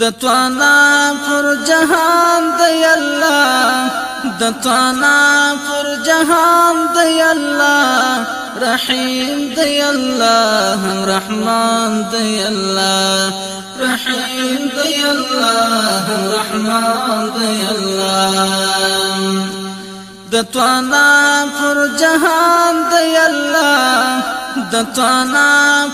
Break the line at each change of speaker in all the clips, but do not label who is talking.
د توانا پر جهان دی الله د توانا پر جهان دی الله رحیم دی الله رحمان دی الله رحیم دی الله رحمان دی الله د توانا پر جهان دی الله د توانا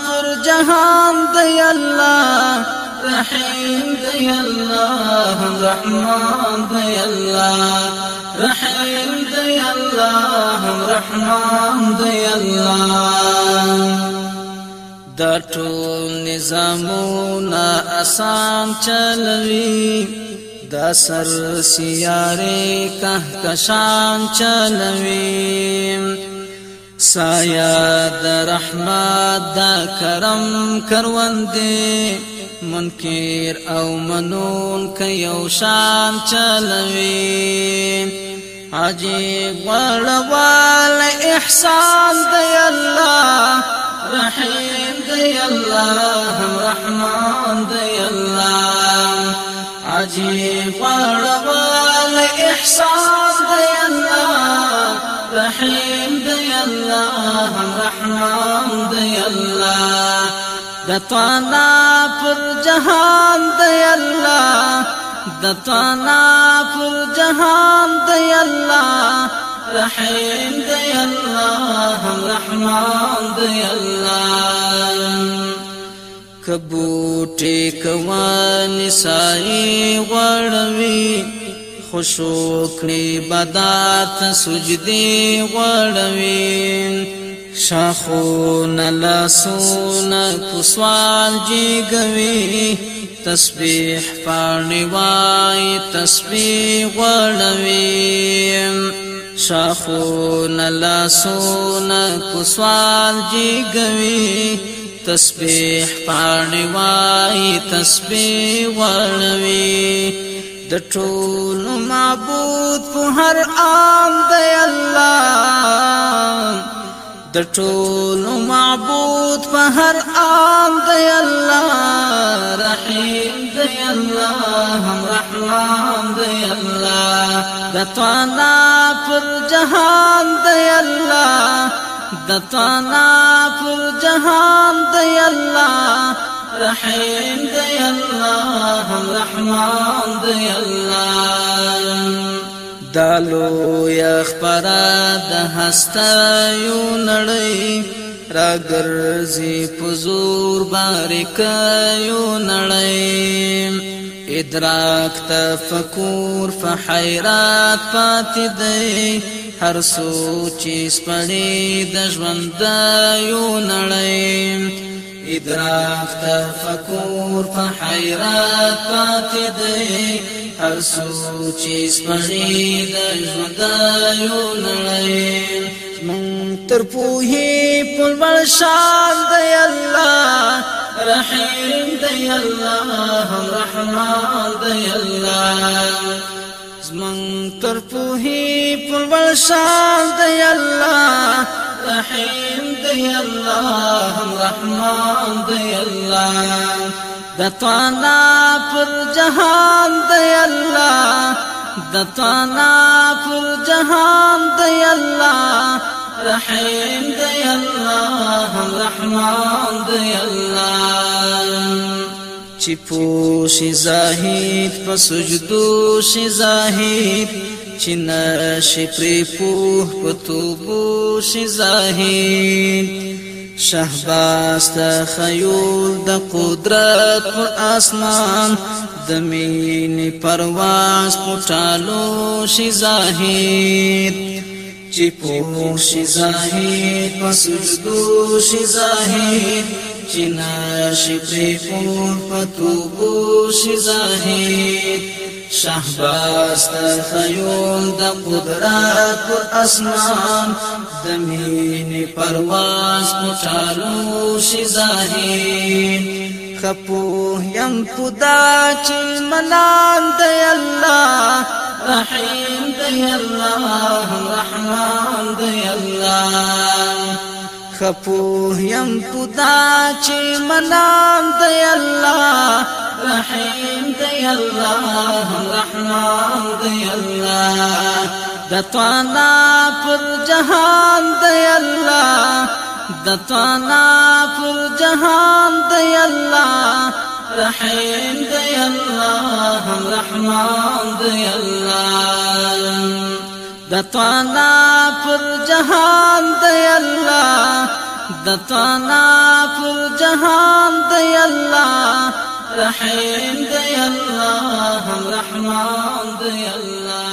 پر جهان دی الله رحيم دي الله رحمان دي الله رحيم دي الله رحمان دي الله دا ټول نظامونه آسان چلوي. دا سر سیاره کهکشان چلوي سایه د رحمت د کرم کروندې منکر أو منون که یو شان چلوي. عجیب وروال احسان دی الله رحیم دی الله رحمان دی الله. عجیب وروال رحمان دی الله د توانا پر جهان دی الله د توانا پر جهان دی الله رحیم دی الله رحمان دی الله کبوټي کوان سای وړوي خشوع کړي بدات سجدي وړوي شاخون لاسون پسوال جیگوی تسبیح پاڑی وای تسبیح غړوی شاخون لاسون پسوال جیگوی تسبیح پاڑی وای تسبیح غړوی د ټول معبود په هر آن دی الله د معبود په هر آن دی الله رحیم دی الله هم رحمان دی الله. د توانا پر جهان دی الله د توانا پر جهان دی الله. رحیم دی الله هم رحمان دی الله. دالو یا خبره د هستایو نړۍ راګرځي پزور باریکایو نړۍ. ادراک تفکر فحیرات پاتې دی. هر سوچ سپړې د ژوند یو نړۍ. ادراک تفکر فحیرات پاتې دی هر سوچ سپړې د ژوند یو نړۍ من تر پوهې په دی الله رحیم دی الله رحمان دی الله زمن تر پوهې په دی الله رحیم دی الله رحمان دی الله د پر جهان دی الله د پر جهان دی الله رحیم دی الله رحمان دی الله چې پوشي زاهد په سجدو شي زاهد چې نشي پری پوه په توبو شي شهباز تخیل د قدرت پر اسمان د مینې پرواز پټالو شي زاهد. چې په شي زاهد پسجدو شي زاهد. چې ناشي په پتو شي زاهد شهباز تخیل د قدرت پر اسمان د مینې پرواز پټالو شي ظاهر. خپو یم خدا چې ملان دی الله رحیم دی الله رحمان دی الله. خپو یم خدا چې ملان دی الله رحیم دی الله رحمان دی الله. د پر جهان دی الله. د پر جهان دی الله. رحیم دی الله رحمان دی الله. د پر جهان دی الله. د پر جهان الله رحیم دی الله رحمان دی الله.